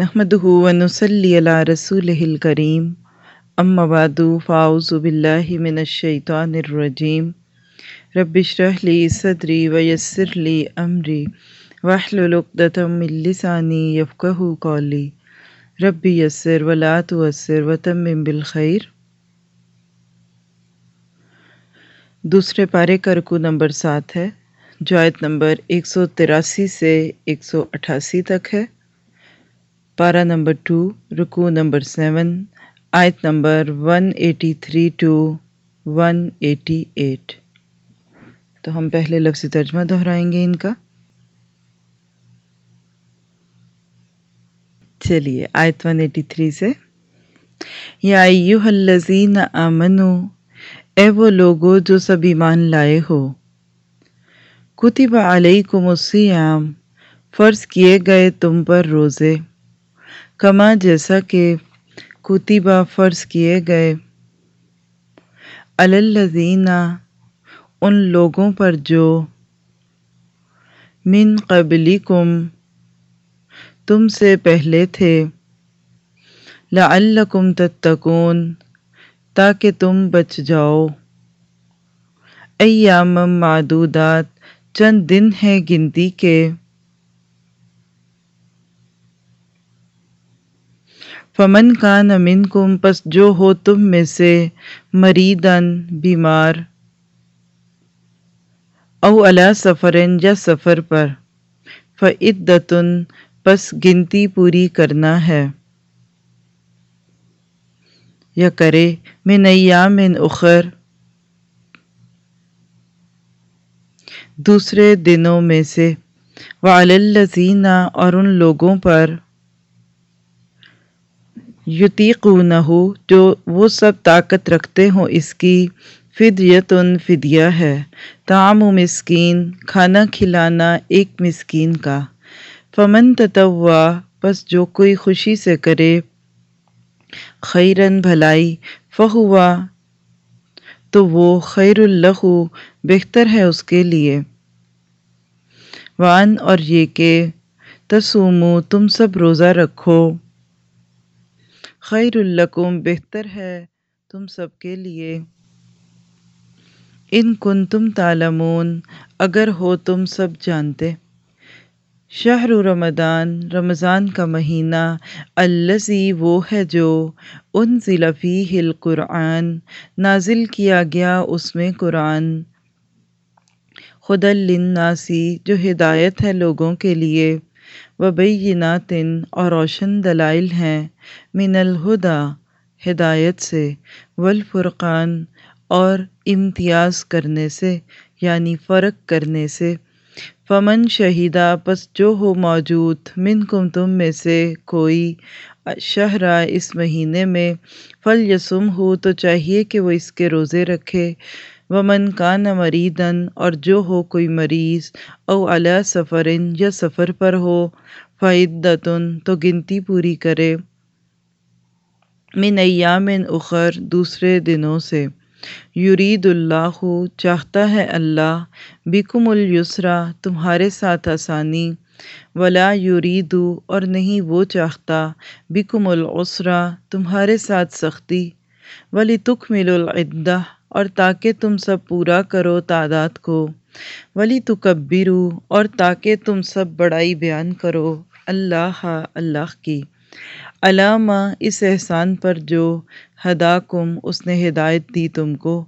نحمده ونصلي على رسوله الكريم اما بعد، فاعوذ بالله من الشيطان الرجيم رب اشرح لي صدري ويسر لي امري واحلل عقدة من لساني يفقهوا قولي رب يسر ولا تعسر وتمم بالخير دوسرے پارے کا رکو نمبر سات ہے، جو آیت نمبر ایک سو تراسی سے ایک سو اٹھاسی تک ہے. پارا نمبر ٹو رکو نمبر سیون، آیت number one eighty three two one eighty eight. تو ہم پہلے لفظ ترجمہ دہرائیں گے ان کا۔ چلیے، آیت ون ایٹی تھری سے۔ یا ایوہ الذین آمنو، اے وہ لوگو جو سب ایمان لائے ہو۔ کتب علیکم السیام فرض کیے گئے تم پر روزے۔ کما جیسا کہ کتبہ فرض کیے گئے۔ الزینہ ان لوگوں پر جو من قبلکم تم سے پہلے تھے لعلکم تتقون، تاکہ تم بچ جاؤ۔ ایام معدودات، چند دن ہیں گنتی کے۔ فمن کا نمن کم پس جو ہو تم میں سے مریدن بیمار، او علا سفرن، یا سفر پر، فعدتن، پس گنتی پوری کرنا ہے۔ یا کرے، من ایام من اخر، دوسرے دنوں میں سے، وعلی اور ان لوگوں پر۔ یتیقونہ جو وہ سب طاقت رکھتے ہوں، اس کی فدیتن فدیہ ہے۔ تعام و مسکین، کھانا کھلانا ایک مسکین کا۔ فمن تتوا پس جو کوئی خوشی سے کرے خیرن بھلائی۔ فہوا، تو وہ خیر اللہ بہتر ہے اس کے لیے۔ وان، اور یہ کہ تسومو، تم سب روزہ رکھو۔ خیر الکم بہتر ہے تم سب کے لیے۔ ان کن تم تالمون اگر ہو تم سب جانتے۔ شہر رمضان رمضان کا مہینہ الزی وہ ہے جو ان ضلفی القرآن، نازل کیا گیا اس میں قرآن۔ خد الناسی جو ہدایت ہے لوگوں کے لیے۔ وبینات اور روشن دلائل ہیں من الہدا ہدایت سے، والفرقان اور امتیاز کرنے سے یعنی فرق کرنے سے۔ فمن شہیدہ، پس جو ہو موجود من کم تم میں سے کوئی شہرہ اس مہینے میں فل یسم ہو تو چاہیے کہ وہ اس کے روزے رکھے۔ ومن کان مریدن اور جو ہو کوئی مریض، او علی سفرن یا سفر پر ہو فعدتن تو گنتی پوری کرے۔ من ایام اخر دوسرے دنوں سے۔ یرید اللہ چاہتا ہے اللہ بکم الیسرا تمہارے ساتھ آسانی۔ ولا یریدو اور نہیں وہ چاہتا بکم العسرا تمہارے ساتھ سختی۔ ولی تکمل العدہ اور تاکہ تم سب پورا کرو تعداد کو۔ ولی تکبرو، اور تاکہ تم سب بڑائی بیان کرو اللہ اللہ کی۔ علامہ، اس احسان پر جو ہداکم، اس نے ہدایت دی تم کو۔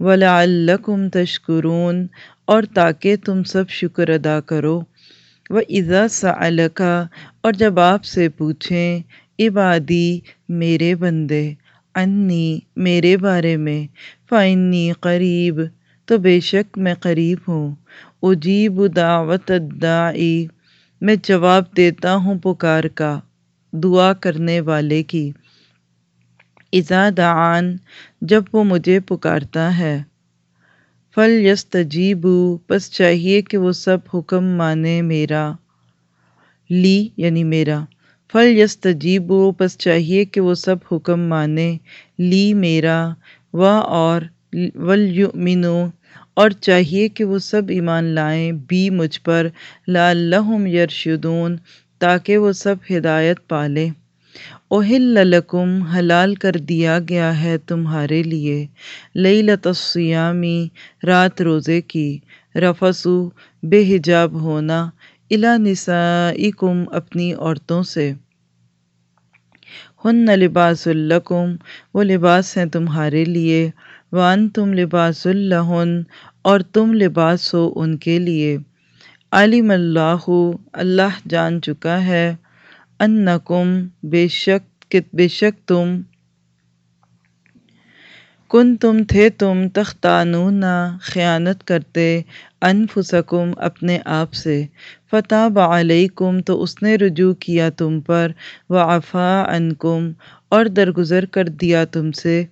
ولعلکم میرے انی، میرے بارے میں فعنی قریب، تو بے شک میں قریب ہوں۔ اجیب دعوت الداعی، میں جواب دیتا ہوں پکار کا، دعا کرنے والے کی۔ اذا دعان، جب وہ مجھے پکارتا ہے۔ فل یستجیبو پس چاہیے کہ وہ سب حکم مانے میرا۔ لی یعنی میرا۔ فل یستجیبو پس چاہیے کہ وہ سب حکم مانے۔ لی میرا و اور ولیؤمنو۔ اور چاہیے کہ وہ سب ایمان لائیں۔ بھی مجھ پر، لعلہم یرشدون۔ تاکہ وہ سب ہدایت پالے۔ اوہل لکم، حلال کر دیا گیا ہے تمہارے لیے۔ لیلت الصیامی، رات روزے کی۔ رفسو، بے حجاب ہونا۔ الا نسائکم اپنی عورتوں سے۔ ہن لباس الکم وہ لباس ہیں تمہارے لیے۔ وان تم لباس الہن اور تم لباس ہو ان کے لیے۔ علم اللہ اللہ جان چکا ہے۔ انکم، بے شک بے شک تم کن تم تھے تم تختانون خیانت کرتے انفسکم اپنے آپ سے۔ فتح علیکم، تو اس نے رجوع کیا تم پر، وعفا عنکم اور درگزر کر دیا تم سے۔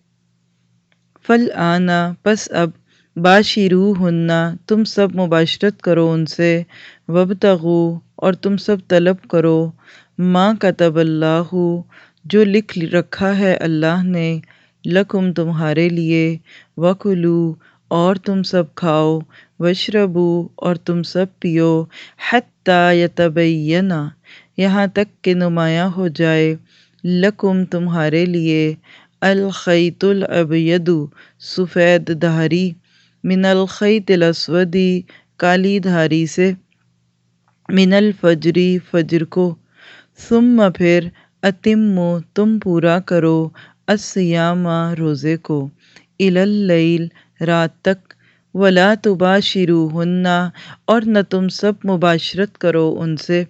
فل آنا، پس اب باشرو ہننا، تم سب مباشرت کرو ان سے۔ وبتغو اور تم سب طلب کرو۔ ماں کتب اللہ، جو لکھ رکھا ہے اللہ نے۔ لکم تمہارے لیے، وکلو اور تم سب کھاؤ، وشربو اور تم سب پیو، حتیٰ یتبینہ، یہاں تک کہ نمایاں ہو جائے۔ لکم تمہارے لیے، الخیط الابید سفید دھاری، من الخیط الاسودی کالی دھاری سے، من الفجری فجر کو۔ ثم پھر اتمو تم پورا کرو۔ السیامہ روزے کو۔ اللیل، رات تک۔ ولا تباشروہن اور نہ تم سب مباشرت کرو ان سے۔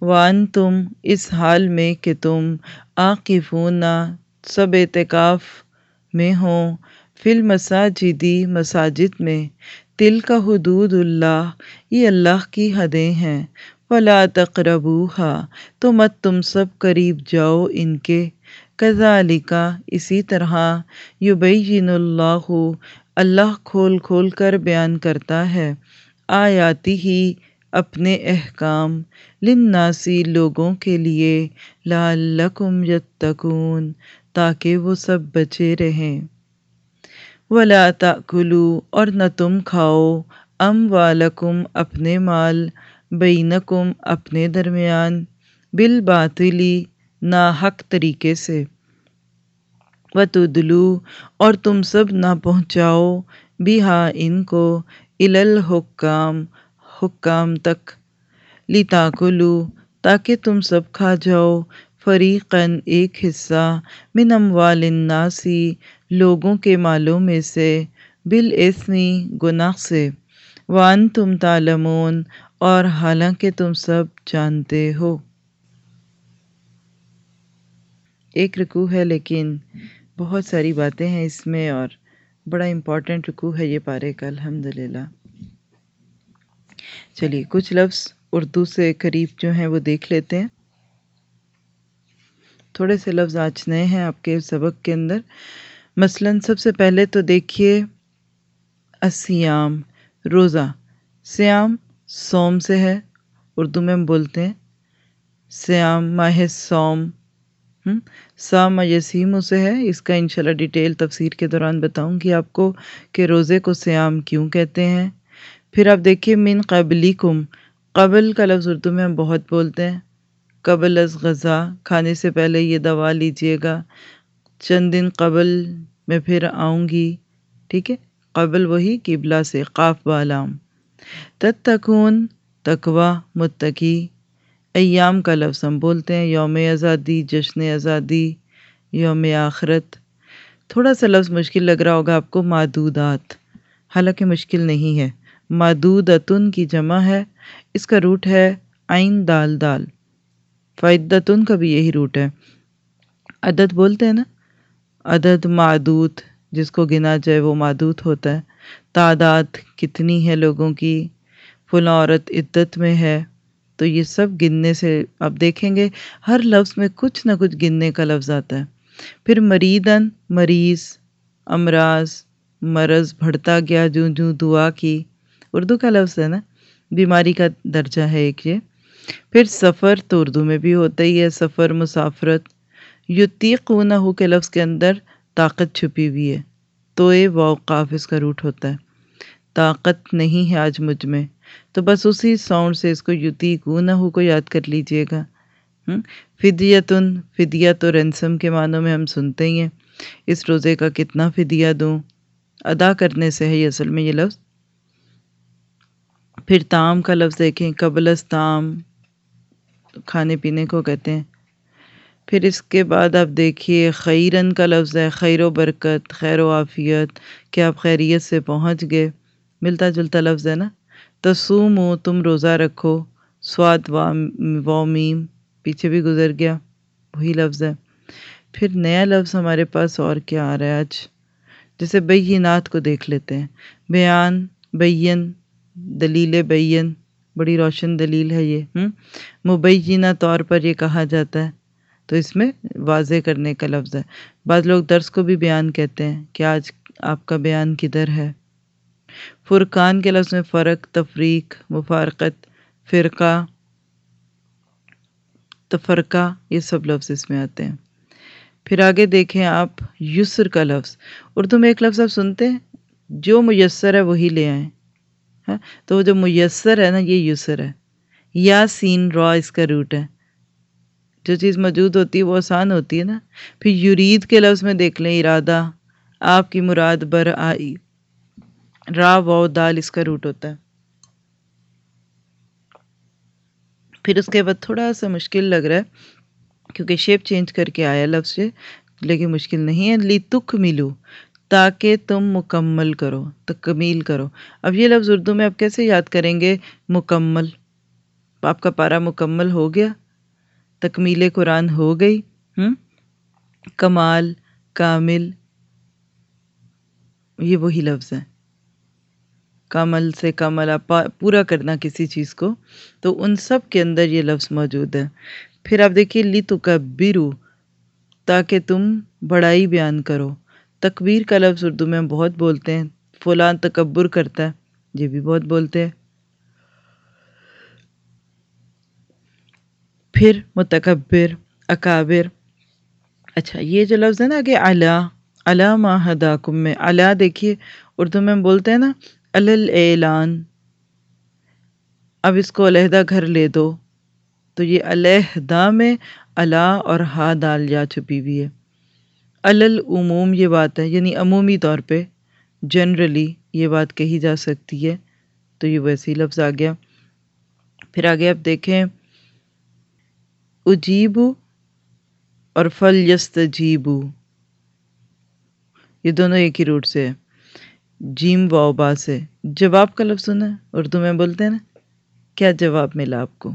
وان تم اس حال میں کہ تم عاقفون، سب اعتکاف میں ہوں۔ فی المساجدی مساجد میں۔ تل کا حدود اللہ، یہ اللہ کی حدیں ہیں۔ ولا تقربوہا تو مت تم سب قریب جاؤ ان کے۔ کذالکا، اسی طرح یبین اللہ اللہ کھول کھول کر بیان کرتا ہے۔ آیاتی ہی اپنے احکام لناسی لوگوں کے لیے لعلکم یتقون، تاکہ وہ سب بچے رہیں۔ ولا تاکلو اور نہ تم کھاؤ اموالکم اپنے مال بینکم اپنے درمیان بالباطلی ناحق طریقے سے۔ وتدلو، اور تم سب نہ پہنچاؤ۔ بیہا ان کو الالحکام حکام تک۔ لتاکلو تاکہ تم سب کھا جاؤ۔ فریقاً ایک حصہ۔ من اموال الناسی لوگوں کے مالوں میں سے۔ بالاسمی گناہ سے۔ وانتم تعلمون، اور حالانکہ تم سب جانتے ہو۔ ایک رکوع ہے، لیکن بہت ساری باتیں ہیں اس میں اور بڑا امپورٹنٹ رکوع ہے یہ پارے کا، الحمدللہ۔ چلیے، کچھ لفظ اردو سے قریب جو ہیں وہ دیکھ لیتے ہیں۔ تھوڑے سے لفظ آج نئے ہیں آپ کے سبق کے اندر۔ مثلا سب سے پہلے تو دیکھیے اسیام روزہ۔ سیام سوم سے ہے، اردو میں ہم بولتے ہیں۔ سیام ماہ سوم سام یسیم سے ہے، اس کا انشاءاللہ ڈیٹیل تفسیر کے دوران بتاؤں گی آپ کو کہ روزے کو سیام کیوں کہتے ہیں۔ پھر آپ دیکھیے، من قبلی کم قبل کا لفظ اردو میں ہم بہت بولتے ہیں۔ قبل از غذا کھانے سے پہلے یہ دوا لیجیے گا۔ چند دن قبل میں پھر آؤں گی، ٹھیک ہے؟ قبل وہی قبلہ سے، قاف بالام تتکون تقوی، متقی۔ ایام کا لفظ ہم بولتے ہیں، یوم آزادی، جشن آزادی، یوم آخرت۔ تھوڑا سا لفظ مشکل لگ رہا ہوگا آپ کو معدودات حالانکہ مشکل نہیں ہے۔ معدودتن کی جمع ہے، اس کا روٹ ہے عین دال دال۔ فائدتن کا بھی یہی روٹ ہے۔ عدد بولتے ہیں نا؟ عدد معدود جس کو گنا جائے وہ معدود ہوتا ہے۔ تعداد کتنی ہے لوگوں کی؟ فلاں عورت عدت میں ہے۔ تو یہ سب گننے سے آپ دیکھیں گے، ہر لفظ میں کچھ نہ کچھ گننے کا لفظ آتا ہے۔ پھر مریدن مریض، امراض، مرض بڑھتا گیا، جوں جوں دعا کی۔ اردو کا لفظ ہے نا، بیماری کا درجہ ہے ایک یہ۔ پھر سفر تو اردو میں بھی ہوتا ہی ہے، سفر، مسافرت۔ یتیقونہ ہو کے لفظ کے اندر طاقت چھپی ہوئی ہے۔ تو اے ووقاف اس کا روٹ ہوتا ہے۔ طاقت نہیں ہے آج مجھ میں۔ تو بس اسی ساؤنڈ سے اس کو یوتی گو نہ ہو کو یاد کر لیجیے گا۔ فدیتن فدیہ تو رنسم کے معنوں میں ہم سنتے ہی ہیں۔ اس روزے کا کتنا فدیہ دوں؟ ادا کرنے سے ہے یہ اصل میں یہ لفظ۔ پھر تام کا لفظ دیکھیں قبل تام، کھانے پینے کو کہتے ہیں۔ پھر اس کے بعد آپ دیکھیے، خیرن کا لفظ ہے، خیر و برکت، خیر و عافیت، کہ آپ خیریت سے پہنچ گئے۔ ملتا جلتا لفظ ہے نا۔ تسوم ہو تم روزہ رکھو۔ سواد وامیم پیچھے بھی گزر گیا۔ وہی لفظ ہے۔ پھر نیا لفظ ہمارے پاس اور کیا آ رہا ہے آج؟ جیسے بینات کو دیکھ لیتے ہیں۔ بیان، بین، دلیل بین۔ بڑی روشن دلیل ہے یہ۔ مبینہ طور پر یہ کہا جاتا ہے۔ تو اس میں واضح کرنے کا لفظ ہے۔ بعض لوگ درس کو بھی بیان کہتے ہیں کہ آج آپ کا بیان کدھر ہے؟ فرقان کے لفظ میں فرق، تفریق، مفارقت، فرقہ، تفرقہ، یہ سب لفظ اس میں آتے ہیں۔ پھر آگے دیکھیں آپ یسر کا لفظ۔ اردو میں ایک لفظ آپ سنتے ہیں، جو میسر ہے وہی لے آئیں۔ ہاں تو وہ جو میسر ہے نا، یہ یسر ہے۔ یا سین را اس کا روٹ ہے۔ جو چیز موجود ہوتی ہے وہ آسان ہوتی ہے نا۔ پھر یرید کے لفظ میں دیکھ لیں، ارادہ، آپ کی مراد بر آئی۔ را و دال اس کا روٹ ہوتا ہے۔ پھر اس کے بعد تھوڑا سا مشکل لگ رہا ہے کیونکہ شیپ چینج کر کے آیا لفظ سے، لیکن مشکل نہیں ہے۔ لی تک ملو، تاکہ تم مکمل کرو، تکمیل کرو۔ اب یہ لفظ اردو میں آپ کیسے یاد کریں گے؟ مکمل۔ آپ کا پارا مکمل ہو گیا، تکمیل قرآن ہو گئی۔ کمال، کامل۔ یہ وہی لفظ ہیں کامل سے کامل پورا کرنا کسی چیز کو، تو ان سب کے اندر یہ لفظ موجود ہے۔ پھر آپ دیکھیے لی تو کبیرو تاکہ تم بڑائی بیان کرو۔ تکبیر کا لفظ اردو میں ہم بہت بولتے ہیں۔ فلان تکبر کرتا ہے، یہ بھی بہت بولتے ہیں۔ پھر متکبر، اکابر۔ اچھا یہ جو لفظ ہے نا، کہ علا علا ماہداکم میں، علا دیکھیے، اردو میں ہم بولتے ہیں نا اعلان اب اس کو علیحدہ گھر لے دو۔ تو یہ علیحدہ میں علا اور ہا دال جا چھپی ہوئی ہے۔ العموم یہ بات ہے یعنی عمومی طور پہ جنرلی یہ بات کہی جا سکتی ہے۔ تو یہ ویسی لفظ آ گیا۔ پھر آگے آپ دیکھیں۔ اجیبو اور فل یست جیبو یہ دونوں ایک ہی روٹ سے ہے جیم و با سے۔ جواب کا لفظ سنا اردو میں بولتے ہیں نا، کیا جواب ملا آپ کو؟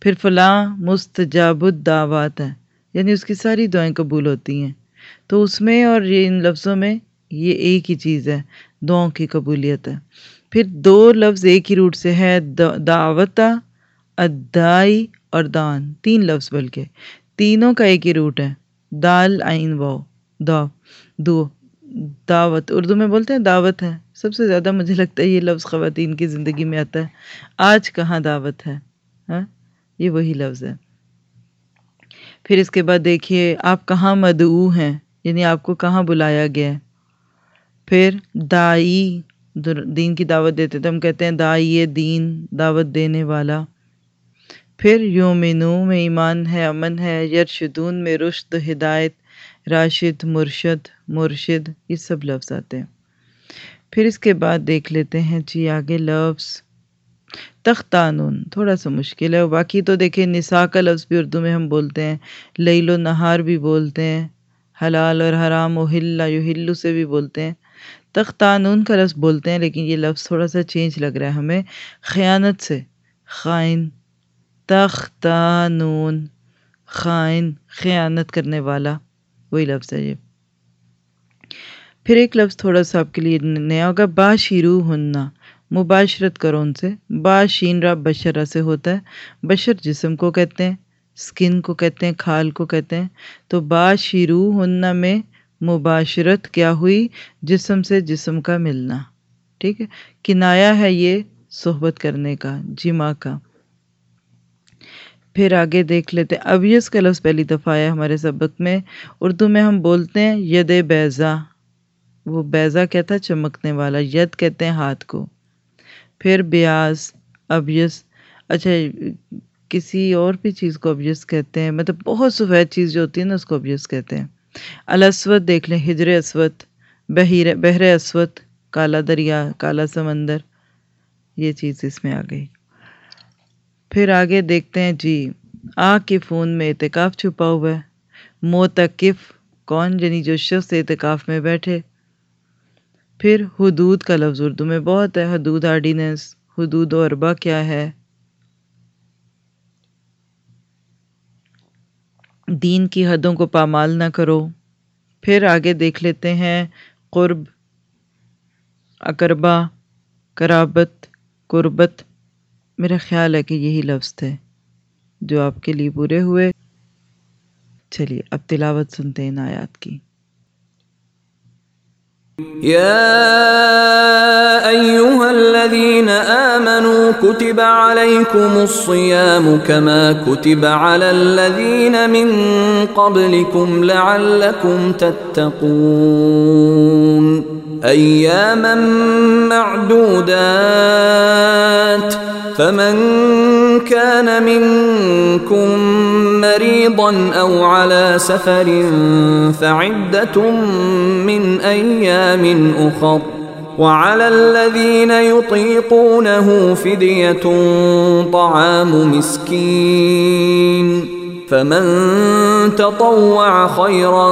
پھر فلاں مستجاب الدعوات ہے یعنی اس کی ساری دعائیں قبول ہوتی ہیں۔ تو اس میں اور یہ ان لفظوں میں یہ ایک ہی چیز ہے، دعاؤں کی قبولیت ہے۔ پھر دو لفظ ایک ہی روٹ سے ہے دعوت ادائی اور دان۔ تین لفظ بلکہ۔ تینوں کا ایک ہی روٹ ہے، دال آئین و دا دو۔ دعوت، اردو میں بولتے ہیں دعوت ہے۔ سب سے زیادہ مجھے لگتا ہے یہ لفظ خواتین کی زندگی میں آتا ہے۔ آج کہاں دعوت ہے؟ ہاں؟ یہ وہی لفظ ہے۔ پھر اس کے بعد دیکھیے، آپ کہاں مدعو ہیں؟ یعنی آپ کو کہاں بلایا گیا ہے؟ پھر دائی دین کی دعوت دیتے تو ہم کہتے ہیں دائی دین، دعوت دینے والا۔ پھر یومنو میں ایمان ہے، امن ہے، یرشدون میں رشد، ہدایت راشد، مرشد مرشد، یہ سب لفظ آتے ہیں۔ پھر اس کے بعد دیکھ لیتے ہیں جی آگے لفظ تختانون، تھوڑا سا مشکل ہے۔ باقی تو دیکھیں نساء کا لفظ بھی اردو میں ہم بولتے ہیں، لیل و نہار بھی بولتے ہیں، حلال اور حرام و ہلا یو ہلو سے بھی بولتے ہیں۔ تختانون کا لفظ بولتے ہیں، لیکن یہ لفظ تھوڑا سا چینج لگ رہا ہے ہمیں۔ خیانت سے، خائن، تختانون، خائن، خیانت کرنے والا۔ وہی لفظ ہے یہ۔ پھر ایک لفظ تھوڑا سا آپ کے لیے نیا ہوگا با شیرو ہننا۔ مباشرت کرو ان سے۔ با، شین، را بشرا سے ہوتا ہے۔ بشر جسم کو کہتے ہیں، سکن کو کہتے ہیں، کھال کو کہتے ہیں۔ تو با شیرو ہننا میں مباشرت کیا ہوئی؟ جسم سے جسم کا ملنا۔ ٹھیک ہے؟ کنایا ہے یہ صحبت کرنے کا، جمع کا۔ پھر آگے دیکھ لیتے ہیں۔ اب یس کا لفظ پہلی دفعہ آیا ہمارے سبق میں۔ اردو میں ہم بولتے ہیں ید بیزا وہ بیزا کہتا چمکنے والا، ید کہتے ہیں ہاتھ کو۔ پھر بیاز اب یس اچھا کسی اور بھی چیز کو ابیس کہتے ہیں؟ مطلب بہت سفید چیز جو ہوتی ہے نا، اس کو ابیس کہتے ہیں۔ الاسود دیکھ لیں، ہجر اسود، بحیر، بحر اسود، کالا دریا، کالا سمندر۔ یہ چیز اس میں آ گئی۔ پھر آگے دیکھتے ہیں جی آگ کے فون میں اعتکاف چھپا ہوا ہے۔ موتقف کون یعنی جو شخص اعتکاف میں بیٹھے؟ پھر حدود کا لفظ اردو میں بہت ہے، حدود آرڈیننس، حدود و اربا کیا ہے؟ دین کی حدوں کو پامال نہ کرو۔ پھر آگے دیکھ لیتے ہیں، قرب، اقربا کرابت قربت میرا خیال ہے کہ یہی لفظ تھے جو آپ کے لیے پورے ہوئے۔ چلیے، اب تلاوت سنتے ہیں آیات کی۔ يا ايها الذين امنوا كتب عليكم الصيام كما كتب على الذين من قبلكم لعلكم تتقون۔ اياما معدودات۔ فمن كان منكم مريضا أو على سفر فعدة من أيام أخر. وعلى الذين يطيقونه فدية طعام مسكين. فمن تطوع خيرا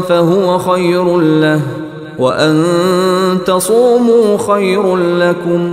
فهو خير له وأن تصوموا خير لكم.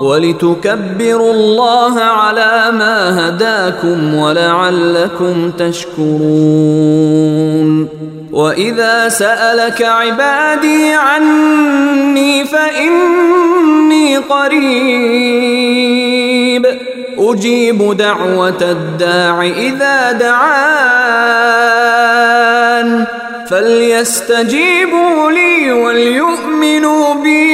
ولتكبروا الله على ما هداكم ولعلكم تشكرون. وإذا سألك عبادي عني فإني قريب. أجيب دعوة الداع إذا دعان. فليستجيبوا لي وليؤمنوا بي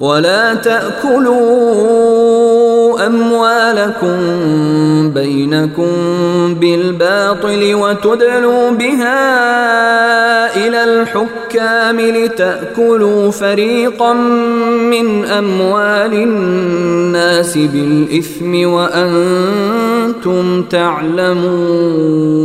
ولا تأكلوا أموالكم بينكم بالباطل وتدلوا بها إلى الحكام لتأكلوا فريقا من أموال الناس بالإثم وأنتم تعلمون